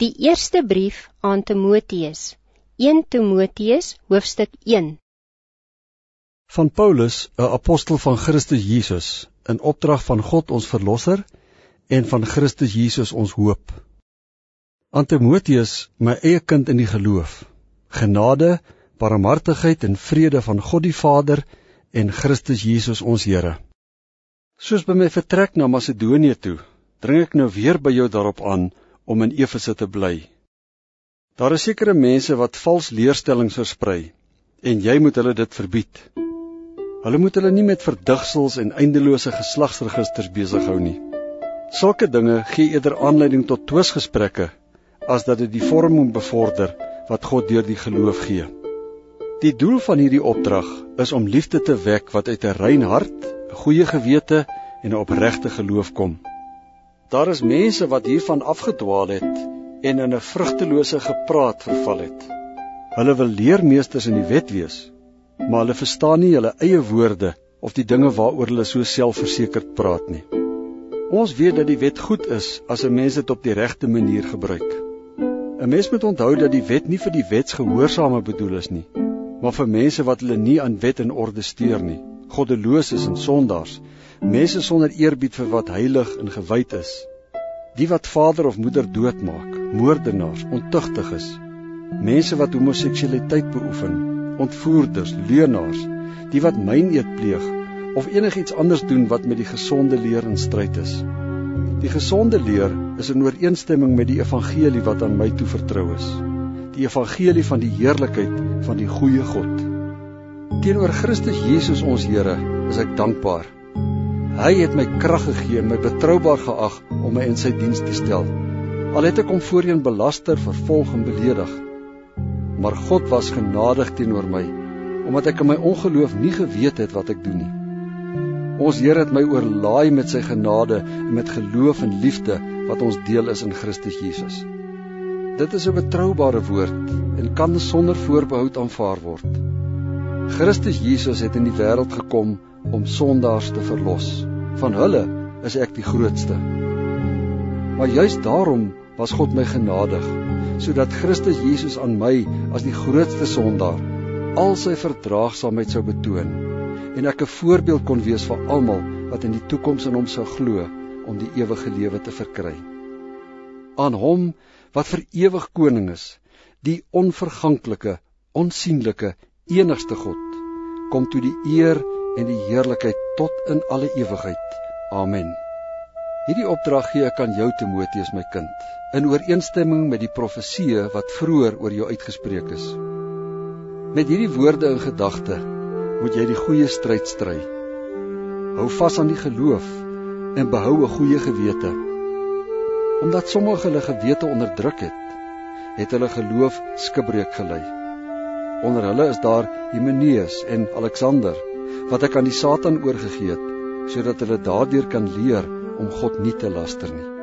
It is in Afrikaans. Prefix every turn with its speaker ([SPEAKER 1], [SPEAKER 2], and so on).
[SPEAKER 1] Die eerste brief aan Timoteus 1 Timoteus hoofstuk 1
[SPEAKER 2] Van Paulus, 'n apostel van Christus Jesus, in opdrag van God ons verlosser en van Christus Jesus ons hoop. Aan Timoteus, my eie kind in die geloof, genade, barmhartigheid en vrede van God die Vader en Christus Jesus ons Here. Soos by my vertrek na Macedonië toe, dring ek nou weer by jou daarop aan om in Efese te bly. Daar is sekere mense wat vals leerstellings versprei en jy moet hulle dit verbied. Hulle moet hulle nie met verdigsels en eindelose geslagsregisters besig hou nie. Sulke dinge gee eerder aanleiding tot twisgesprekke as dat dit die vorming bevorder wat God deur die geloof gee. Die doel van hierdie opdrag is om liefde te wek wat uit 'n rein hart, 'n goeie gewete en 'n opregte geloof kom. Daar is mense wat hiervan afgedwaal het en in 'n vrugtelose gepraat verval het. Hulle wil leermeesters in die wet wees, maar hulle verstaan nie hulle eie woorde of die dinge waaroor hulle so selfversekerd praat nie. Ons weet dat die wet goed is as 'n mens dit op die regte manier gebruik. 'n Mens moet onthou dat die wet nie vir die wetsgehoorsame bedoel is nie, maar vir mense wat hulle nie aan wet en orde steur nie, goddeloses en sondaars, mense sonder eerbied vir wat heilig en gewyd is. Die wat vader of moeder doodmaak, moordenaars, ontugtiges, mense wat homoseksualiteit beoefen, ontvoerders, leuenaars, die wat myn eet pleeg of enigiets anders doen wat met die gesonde leer in stryd is. Die gesonde leer is in ooreenstemming met die evangelie wat aan my toevertrou is. Die evangelie van die heerlikheid van die goeie God. Teenoor Christus Jesus ons Here is ek dankbaar. Hy het my krag gegee, my betroubaar geag om my in sy diens te stel. Al het ek hom voorheen belaster, vervolg en beledig maar God was genadig teenoor my omdat ek in my ongeloof nie geweet het wat ek doen nie. Ons Here het my oorlaai met sy genade en met geloof en liefde wat ons deel is in Christus Jesus. Dit is 'n betroubare woord en kan sonder voorbehoud aanvaar word. Christus Jesus het in die wêreld gekom om sondaars te verlos. Van hulle is ek die grootste. Maar juis daarom was God my genadig sodat Christus Jesus aan my as die grootste sondaar al sy verdraagsaamheid sou betoon en ek 'n voorbeeld kon wees vir almal wat in die toekoms in hom sou glo om die ewige lewe te verkry. Aan hom wat vir ewig koning is, die onverganklike, onsigbare, enigste God, kom toe die eer en die heerlikheid tot in alle ewigheid. Amen. Hierdie opdrag gee ek aan jou Timoteus my kind, in ooreenstemming met die profeseë wat vroeër oor jou uitgespreek is. Met hierdie woorde in gedagte, moet jy die goeie stryd stry. Hou vas aan die geloof en behou 'n goeie gewete. Omdat sommige hulle gewete onderdruk het, het hulle geloof skibreek gelei. Onder hulle is daar Hymeneus en Alexander wat ek aan die Satan oorgegee het sodat hulle daardeur kan leer om God nie te laster nie.